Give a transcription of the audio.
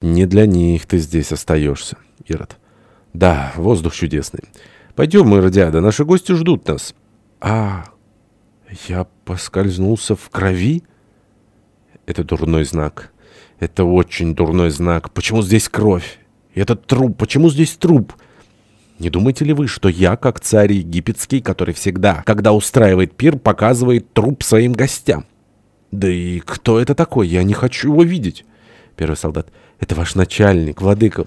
Не для них ты здесь остаешься, Ирод. Да, воздух чудесный. Пойдем, Иродиада, наши гости ждут нас. А, я поскользнулся в крови? Это дурной знак. Это очень дурной знак. Почему здесь кровь? Этот труп, почему здесь труп? Не думаете ли вы, что я, как царь египетский, который всегда, когда устраивает пир, показывает труп своим гостям? Да и кто это такой? Я не хочу его видеть. Первый солдат. «Это ваш начальник, владыка.